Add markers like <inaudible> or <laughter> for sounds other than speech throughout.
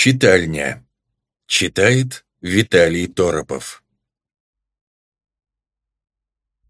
Читальня. Читает Виталий Торопов.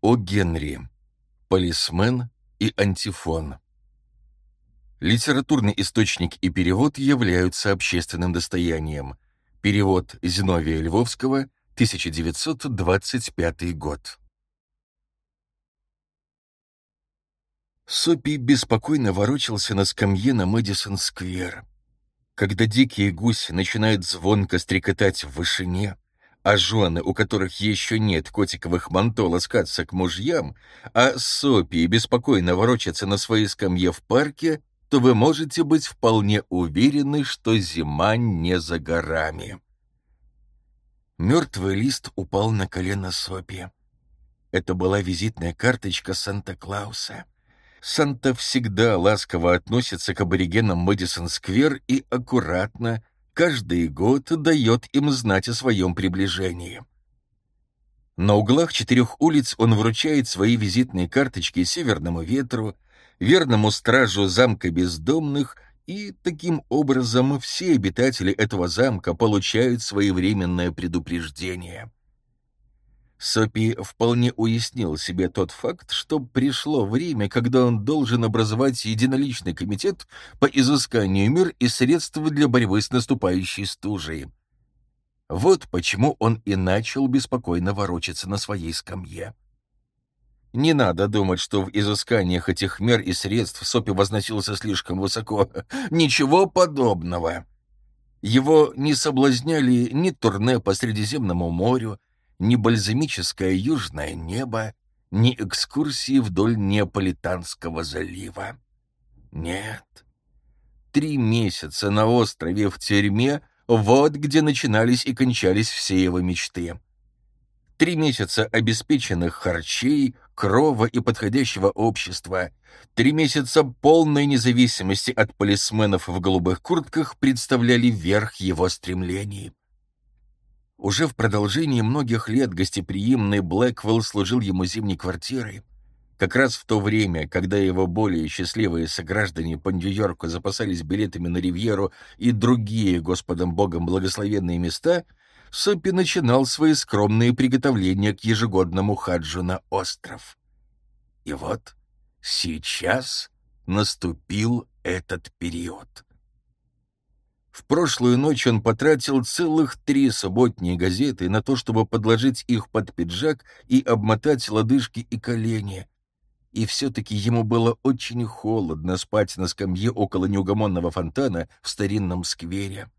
О Генри. Полисмен и антифон. Литературный источник и перевод являются общественным достоянием. Перевод Зиновия Львовского, 1925 год. Сопи беспокойно ворочался на скамье на Мэдисон-сквер. Когда дикие гуси начинают звонко стрекотать в вышине, а жены, у которых еще нет котиковых манто, ласкаться к мужьям, а сопи беспокойно ворочаться на своей скамье в парке, то вы можете быть вполне уверены, что зима не за горами. Мертвый лист упал на колено Сопи. Это была визитная карточка Санта-Клауса — Санта всегда ласково относится к аборигенам Мэдисон-сквер и аккуратно, каждый год дает им знать о своем приближении. На углах четырех улиц он вручает свои визитные карточки Северному ветру, верному стражу замка бездомных, и таким образом все обитатели этого замка получают своевременное предупреждение. Сопи вполне уяснил себе тот факт, что пришло время, когда он должен образовать единоличный комитет по изысканию мер и средств для борьбы с наступающей стужей. Вот почему он и начал беспокойно ворочаться на своей скамье. Не надо думать, что в изысканиях этих мер и средств Сопи возносился слишком высоко. <laughs> Ничего подобного. Его не соблазняли ни турне по Средиземному морю, ни бальзамическое южное небо, ни экскурсии вдоль Неаполитанского залива. Нет. Три месяца на острове в тюрьме — вот где начинались и кончались все его мечты. Три месяца обеспеченных харчей, крова и подходящего общества, три месяца полной независимости от полисменов в голубых куртках представляли верх его стремлений. Уже в продолжении многих лет гостеприимный Блэквелл служил ему зимней квартирой. Как раз в то время, когда его более счастливые сограждане по Нью-Йорку запасались билетами на Ривьеру и другие Господом Богом благословенные места, Соппи начинал свои скромные приготовления к ежегодному хаджу на остров. И вот сейчас наступил этот период. В прошлую ночь он потратил целых три субботние газеты на то, чтобы подложить их под пиджак и обмотать лодыжки и колени. И все-таки ему было очень холодно спать на скамье около неугомонного фонтана в старинном сквере.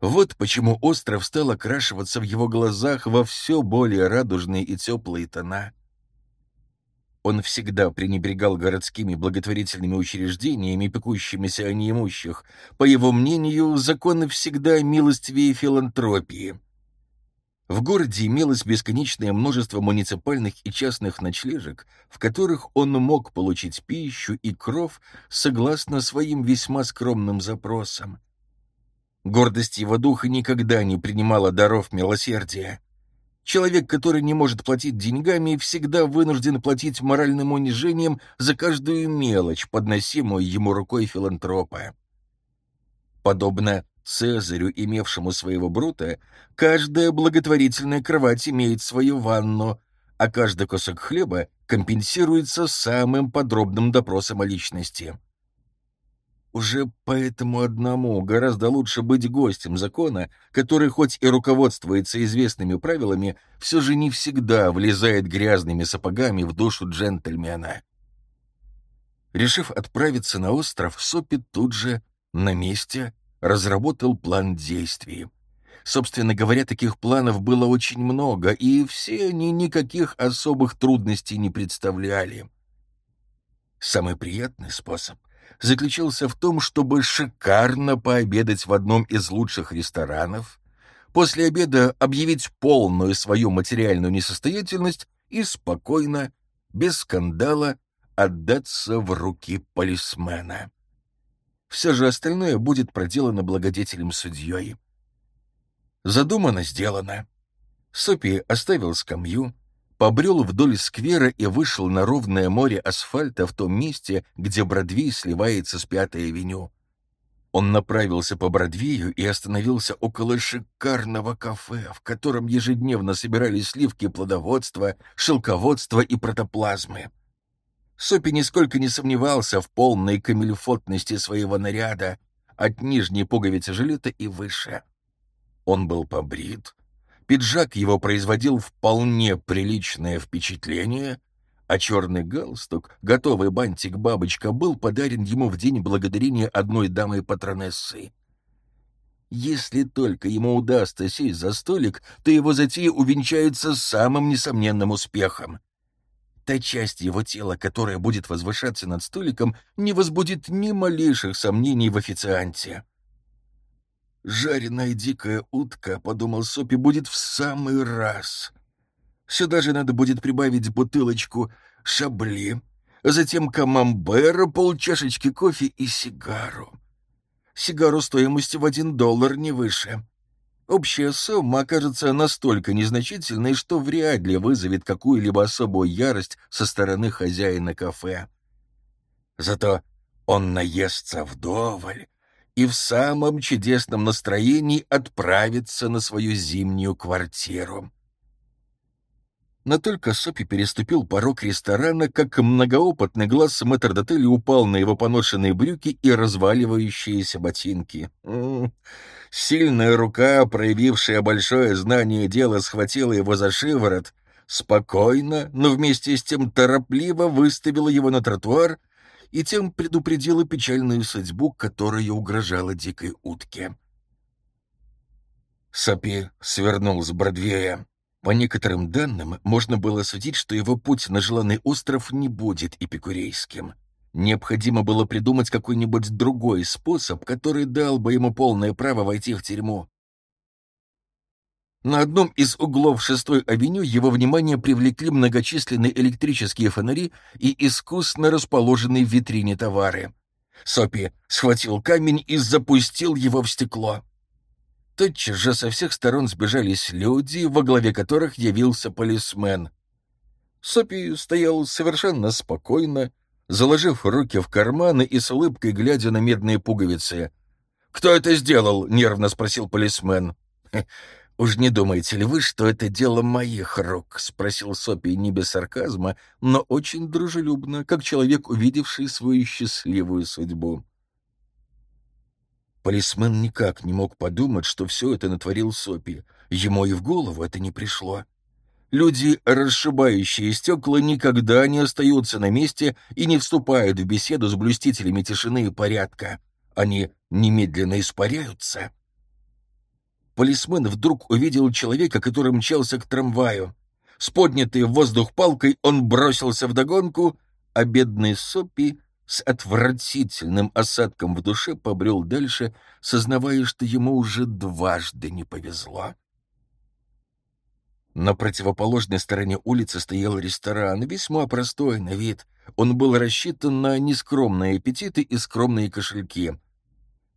Вот почему остров стал окрашиваться в его глазах во все более радужные и теплые тона. Он всегда пренебрегал городскими благотворительными учреждениями, пекущимися о неимущих. По его мнению, законы всегда милостивее филантропии. В городе имелось бесконечное множество муниципальных и частных ночлежек, в которых он мог получить пищу и кров согласно своим весьма скромным запросам. Гордость его духа никогда не принимала даров милосердия. Человек, который не может платить деньгами, всегда вынужден платить моральным унижением за каждую мелочь, подносимую ему рукой филантропа. Подобно Цезарю, имевшему своего Брута, каждая благотворительная кровать имеет свою ванну, а каждый кусок хлеба компенсируется самым подробным допросом о личности. Уже поэтому одному гораздо лучше быть гостем закона, который хоть и руководствуется известными правилами, все же не всегда влезает грязными сапогами в душу джентльмена. Решив отправиться на остров, Сопи тут же, на месте, разработал план действий. Собственно говоря, таких планов было очень много, и все они никаких особых трудностей не представляли. Самый приятный способ — заключался в том, чтобы шикарно пообедать в одном из лучших ресторанов, после обеда объявить полную свою материальную несостоятельность и спокойно, без скандала, отдаться в руки полисмена. Все же остальное будет проделано благодетелем-судьей. Задумано, сделано. Сопи оставил скамью, побрел вдоль сквера и вышел на ровное море асфальта в том месте, где Бродвей сливается с Пятой авеню. Он направился по Бродвею и остановился около шикарного кафе, в котором ежедневно собирались сливки плодоводства, шелководства и протоплазмы. Сопи нисколько не сомневался в полной камильфотности своего наряда, от нижней пуговицы жилета и выше. Он был побрит, пиджак его производил вполне приличное впечатление — а черный галстук, готовый бантик-бабочка, был подарен ему в день благодарения одной дамы-патронессы. Если только ему удастся сесть за столик, то его затея увенчается самым несомненным успехом. Та часть его тела, которая будет возвышаться над столиком, не возбудит ни малейших сомнений в официанте. «Жареная дикая утка», — подумал Сопи, — «будет в самый раз». Сюда же надо будет прибавить бутылочку шабли, затем камамбера, полчашечки кофе и сигару. Сигару стоимостью в один доллар не выше. Общая сумма окажется настолько незначительной, что вряд ли вызовет какую-либо особую ярость со стороны хозяина кафе. Зато он наестся вдоволь и в самом чудесном настроении отправится на свою зимнюю квартиру. Но только Сопи переступил порог ресторана, как многоопытный глаз мэтрдотеля упал на его поношенные брюки и разваливающиеся ботинки. М -м. Сильная рука, проявившая большое знание дела, схватила его за шиворот, спокойно, но вместе с тем торопливо выставила его на тротуар и тем предупредила печальную судьбу, которая угрожала дикой утке. Сопи свернул с Бродвея. По некоторым данным, можно было судить, что его путь на желанный остров не будет эпикурейским. Необходимо было придумать какой-нибудь другой способ, который дал бы ему полное право войти в тюрьму. На одном из углов шестой авеню его внимание привлекли многочисленные электрические фонари и искусно расположенные в витрине товары. Сопи схватил камень и запустил его в стекло. Тотчас же со всех сторон сбежались люди, во главе которых явился полисмен. Сопи стоял совершенно спокойно, заложив руки в карманы и с улыбкой глядя на медные пуговицы. «Кто это сделал?» — нервно спросил полисмен. «Уж не думаете ли вы, что это дело моих рук?» — спросил Сопи не без сарказма, но очень дружелюбно, как человек, увидевший свою счастливую судьбу. Полисмен никак не мог подумать, что все это натворил Сопи. Ему и в голову это не пришло. Люди, расшибающие стекла, никогда не остаются на месте и не вступают в беседу с блюстителями тишины и порядка. Они немедленно испаряются. Полисмен вдруг увидел человека, который мчался к трамваю. С поднятой в воздух палкой он бросился вдогонку, а бедный Сопи с отвратительным осадком в душе побрел дальше, сознавая, что ему уже дважды не повезло. На противоположной стороне улицы стоял ресторан, весьма простой на вид. Он был рассчитан на нескромные аппетиты и скромные кошельки.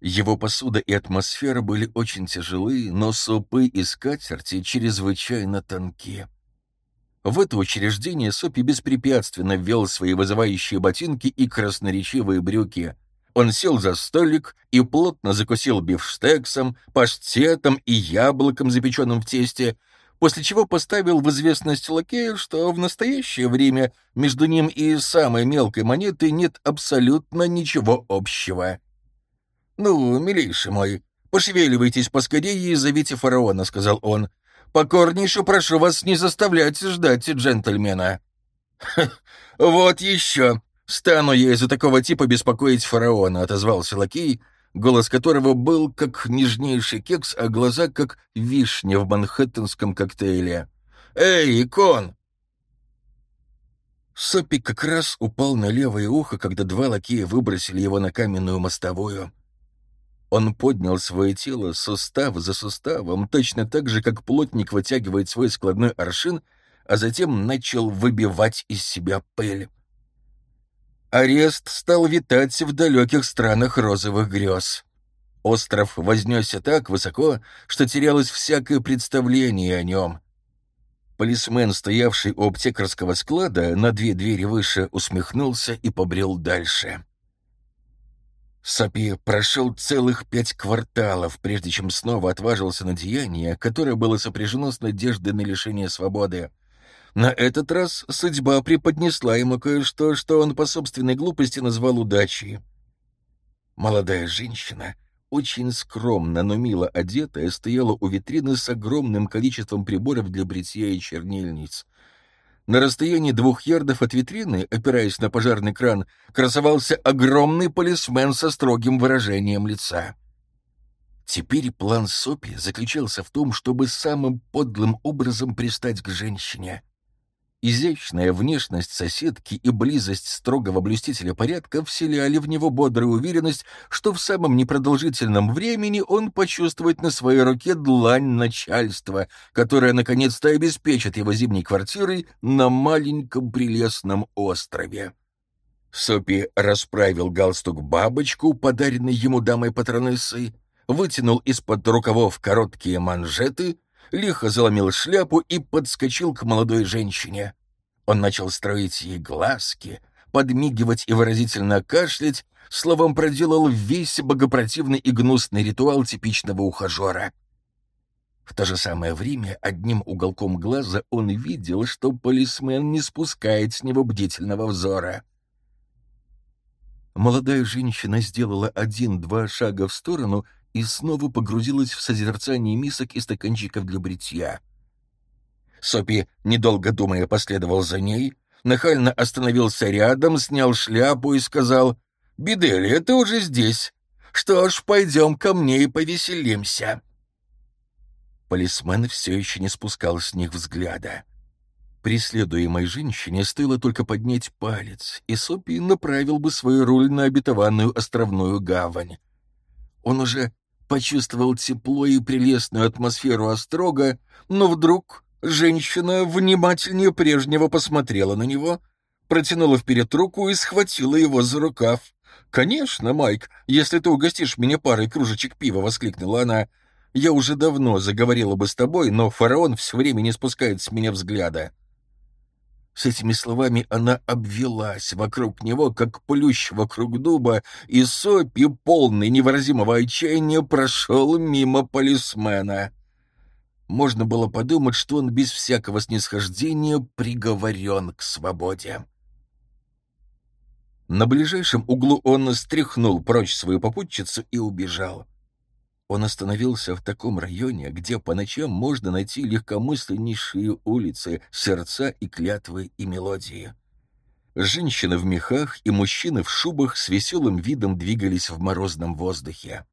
Его посуда и атмосфера были очень тяжелы, но супы и скатерти чрезвычайно тонкие. В это учреждение Сопи беспрепятственно ввел свои вызывающие ботинки и красноречивые брюки. Он сел за столик и плотно закусил бифштексом, паштетом и яблоком, запеченным в тесте, после чего поставил в известность лакея, что в настоящее время между ним и самой мелкой монетой нет абсолютно ничего общего. «Ну, милейший мой, пошевеливайтесь поскорее и зовите фараона», — сказал он. Покорнейше прошу вас не заставлять ждать джентльмена». «Вот еще! Стану я из-за такого типа беспокоить фараона», — отозвался лакей, голос которого был как нежнейший кекс, а глаза как вишня в манхэттенском коктейле. «Эй, икон!» Сопи как раз упал на левое ухо, когда два лакея выбросили его на каменную мостовую. Он поднял свое тело сустав за суставом, точно так же, как плотник вытягивает свой складной аршин, а затем начал выбивать из себя пыль. Арест стал витать в далеких странах розовых грез. Остров вознесся так высоко, что терялось всякое представление о нем. Полисмен, стоявший у аптекарского склада, на две двери выше усмехнулся и побрел дальше. Сапи прошел целых пять кварталов, прежде чем снова отважился на деяние, которое было сопряжено с надеждой на лишение свободы. На этот раз судьба преподнесла ему кое-что, что он по собственной глупости назвал удачей. Молодая женщина, очень скромно, но мило одетая, стояла у витрины с огромным количеством приборов для бритья и чернильниц. На расстоянии двух ярдов от витрины, опираясь на пожарный кран, красовался огромный полисмен со строгим выражением лица. Теперь план Сопи заключался в том, чтобы самым подлым образом пристать к женщине — Изящная внешность соседки и близость строгого блюстителя порядка вселяли в него бодрую уверенность, что в самом непродолжительном времени он почувствует на своей руке длань начальства, которая наконец-то обеспечит его зимней квартирой на маленьком прелестном острове. Сопи расправил галстук-бабочку, подаренный ему дамой-патронессой, вытянул из-под рукавов короткие манжеты — лихо заломил шляпу и подскочил к молодой женщине. Он начал строить ей глазки, подмигивать и выразительно кашлять, словом, проделал весь богопротивный и гнусный ритуал типичного ухажера. В то же самое время одним уголком глаза он видел, что полисмен не спускает с него бдительного взора. Молодая женщина сделала один-два шага в сторону и снова погрузилась в созерцание мисок и стаканчиков для бритья. Сопи, недолго думая, последовал за ней, нахально остановился рядом, снял шляпу и сказал, «Бидели, ты уже здесь. Что ж, пойдем ко мне и повеселимся». Полисмен все еще не спускал с них взгляда. Преследуемой женщине стоило только поднять палец, и Сопи направил бы свою руль на обетованную островную гавань. Он уже почувствовал тепло и прелестную атмосферу острога, но вдруг женщина внимательнее прежнего посмотрела на него, протянула вперед руку и схватила его за рукав. «Конечно, Майк, если ты угостишь меня парой кружечек пива», — воскликнула она. «Я уже давно заговорила бы с тобой, но фараон все время не спускает с меня взгляда». С этими словами она обвелась вокруг него, как плющ вокруг дуба, и Сопи, полный невыразимого отчаяния, прошел мимо полисмена. Можно было подумать, что он без всякого снисхождения приговорен к свободе. На ближайшем углу он стряхнул прочь свою попутчицу и убежал. Он остановился в таком районе, где по ночам можно найти легкомысленнейшие улицы, сердца и клятвы и мелодии. Женщины в мехах и мужчины в шубах с веселым видом двигались в морозном воздухе.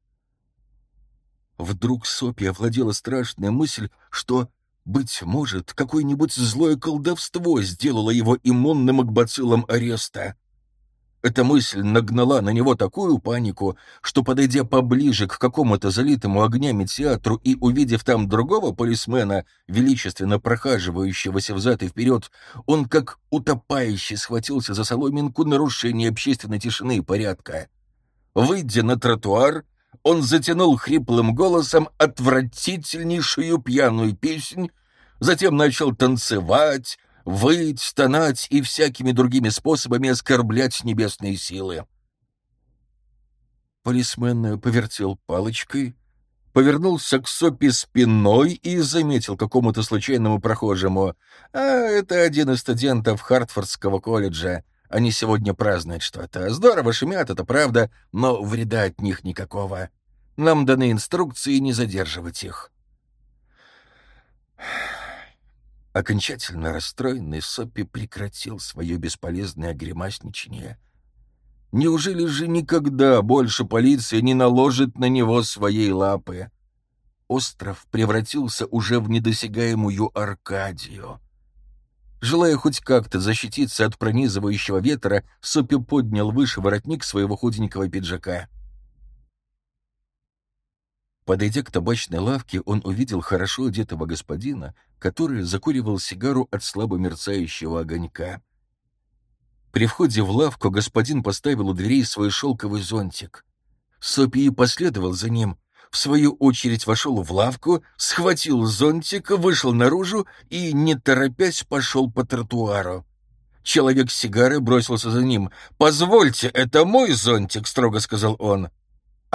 Вдруг Сопи овладела страшная мысль, что, быть может, какое-нибудь злое колдовство сделало его иммунным к бациллам ареста. Эта мысль нагнала на него такую панику, что, подойдя поближе к какому-то залитому огнями театру и увидев там другого полисмена, величественно прохаживающегося взад и вперед, он как утопающий схватился за соломинку нарушения общественной тишины и порядка. Выйдя на тротуар, он затянул хриплым голосом отвратительнейшую пьяную песнь, затем начал танцевать, выть, стонать и всякими другими способами оскорблять небесные силы. Полисмен повертел палочкой, повернулся к Сопи спиной и заметил какому-то случайному прохожему. «А, это один из студентов Хартфордского колледжа. Они сегодня празднуют что-то. Здорово шумят, это правда, но вреда от них никакого. Нам даны инструкции не задерживать их». Окончательно расстроенный Соппи прекратил свое бесполезное гримасничание. Неужели же никогда больше полиция не наложит на него своей лапы? Остров превратился уже в недосягаемую Аркадию. Желая хоть как-то защититься от пронизывающего ветра, Соппи поднял выше воротник своего худенького пиджака — Подойдя к табачной лавке, он увидел хорошо одетого господина, который закуривал сигару от слабо мерцающего огонька. При входе в лавку господин поставил у дверей свой шелковый зонтик. Сопи последовал за ним, в свою очередь вошел в лавку, схватил зонтик, вышел наружу и, не торопясь, пошел по тротуару. Человек с сигарой бросился за ним. «Позвольте, это мой зонтик», — строго сказал он.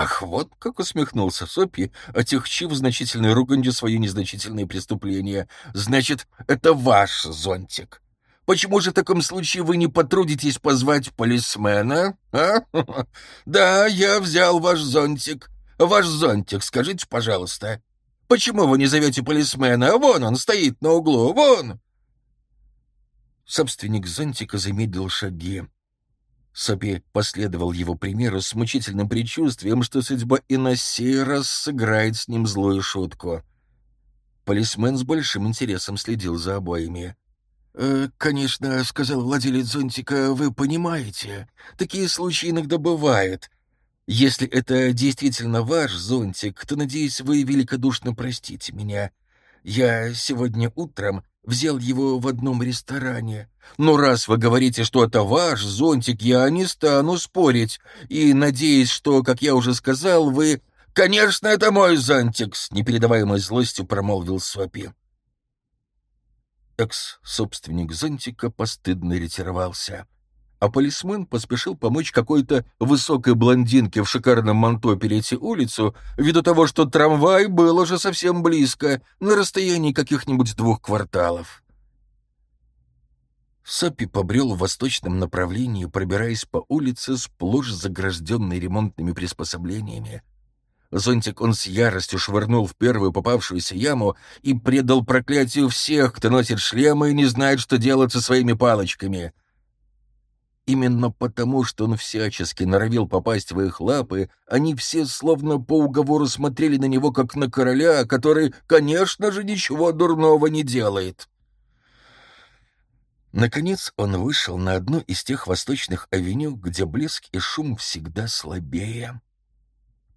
Ах, вот как усмехнулся Сопи, отягчив значительной руганью свои незначительные преступления. «Значит, это ваш зонтик. Почему же в таком случае вы не потрудитесь позвать полисмена, а? <laughs> Да, я взял ваш зонтик. Ваш зонтик, скажите, пожалуйста. Почему вы не зовете полисмена? Вон он стоит на углу, вон!» Собственник зонтика замедлил шаги. Сопи последовал его примеру с мучительным предчувствием, что судьба и на сей раз сыграет с ним злую шутку. Полисмен с большим интересом следил за обоими. «Э, «Конечно, — сказал владелец зонтика, — вы понимаете, такие случаи иногда бывают. Если это действительно ваш зонтик, то, надеюсь, вы великодушно простите меня. Я сегодня утром взял его в одном ресторане. Но раз вы говорите, что это ваш зонтик, я не стану спорить. И надеюсь, что, как я уже сказал, вы... «Конечно, это мой зонтик!» — с непередаваемой злостью промолвил Свапи. Экс-собственник зонтика постыдно ретировался а полисмен поспешил помочь какой-то высокой блондинке в шикарном манто перейти улицу, ввиду того, что трамвай был уже совсем близко, на расстоянии каких-нибудь двух кварталов. Сапи побрел в восточном направлении, пробираясь по улице, сплошь загражденной ремонтными приспособлениями. Зонтик он с яростью швырнул в первую попавшуюся яму и предал проклятию всех, кто носит шлемы и не знает, что делать со своими палочками — Именно потому, что он всячески норовил попасть в их лапы, они все словно по уговору смотрели на него, как на короля, который, конечно же, ничего дурного не делает. Наконец он вышел на одну из тех восточных авеню, где блеск и шум всегда слабее.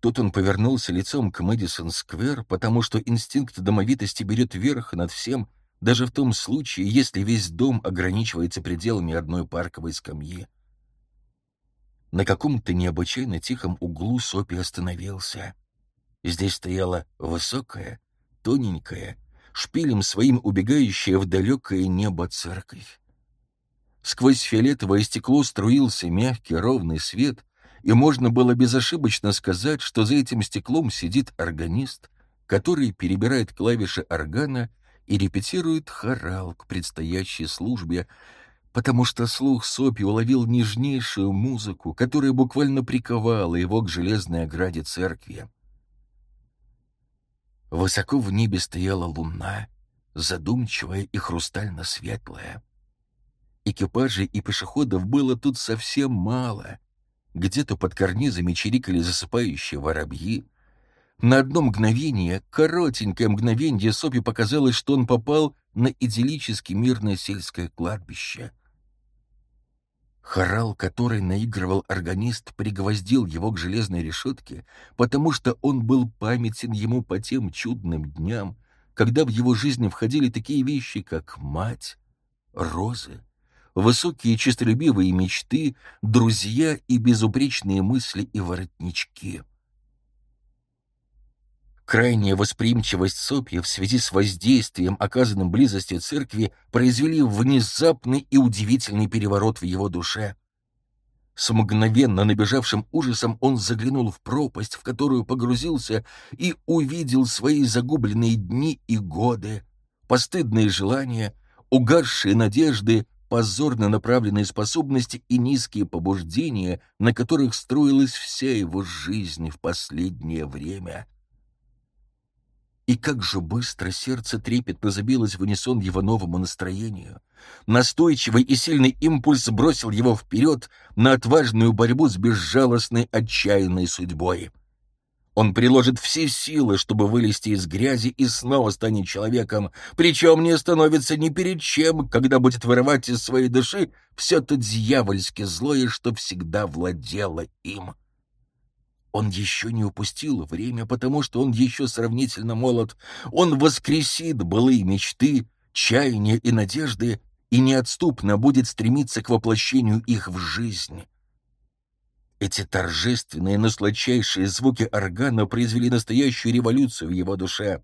Тут он повернулся лицом к Мэдисон-сквер, потому что инстинкт домовитости берет верх над всем — даже в том случае, если весь дом ограничивается пределами одной парковой скамьи. На каком-то необычайно тихом углу Сопи остановился. Здесь стояла высокая, тоненькая, шпилем своим убегающая в далекое небо церковь. Сквозь фиолетовое стекло струился мягкий ровный свет, и можно было безошибочно сказать, что за этим стеклом сидит органист, который перебирает клавиши органа и репетирует хорал к предстоящей службе, потому что слух Сопи уловил нежнейшую музыку, которая буквально приковала его к железной ограде церкви. Высоко в небе стояла луна, задумчивая и хрустально-светлая. Экипажей и пешеходов было тут совсем мало. Где-то под карнизами чирикали засыпающие воробьи, на одно мгновение, коротенькое мгновение, Сопи показалось, что он попал на идиллически мирное сельское кладбище. Хорал, который наигрывал органист, пригвоздил его к железной решетке, потому что он был памятен ему по тем чудным дням, когда в его жизни входили такие вещи, как мать, розы, высокие честолюбивые мечты, друзья и безупречные мысли и воротнички. Крайняя восприимчивость Сопья в связи с воздействием, оказанным близостью церкви, произвели внезапный и удивительный переворот в его душе. С мгновенно набежавшим ужасом он заглянул в пропасть, в которую погрузился, и увидел свои загубленные дни и годы, постыдные желания, угасшие надежды, позорно направленные способности и низкие побуждения, на которых строилась вся его жизнь в последнее время — и как же быстро сердце трепетно забилось в унисон его новому настроению. Настойчивый и сильный импульс бросил его вперед на отважную борьбу с безжалостной отчаянной судьбой. Он приложит все силы, чтобы вылезти из грязи и снова станет человеком, причем не остановится ни перед чем, когда будет вырывать из своей души все то дьявольски злое, что всегда владело им. Он еще не упустил время, потому что он еще сравнительно молод. Он воскресит былые мечты, чаяния и надежды и неотступно будет стремиться к воплощению их в жизнь. Эти торжественные, но сладчайшие звуки органа произвели настоящую революцию в его душе.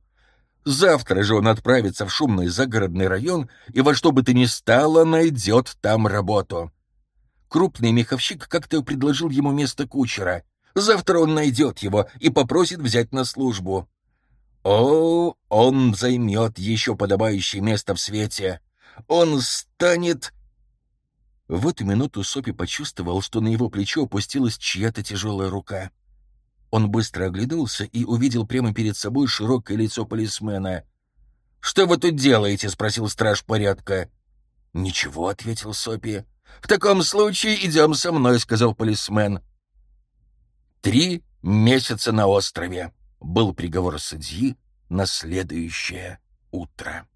Завтра же он отправится в шумный загородный район и во что бы то ни стало найдет там работу. Крупный меховщик как-то предложил ему место кучера. Завтра он найдет его и попросит взять на службу. О, он займет еще подобающее место в свете. Он станет... В эту минуту Сопи почувствовал, что на его плечо опустилась чья-то тяжелая рука. Он быстро оглянулся и увидел прямо перед собой широкое лицо полисмена. «Что вы тут делаете?» — спросил страж порядка. «Ничего», — ответил Сопи. «В таком случае идем со мной», — сказал полисмен. «Три месяца на острове», — был приговор судьи на следующее утро.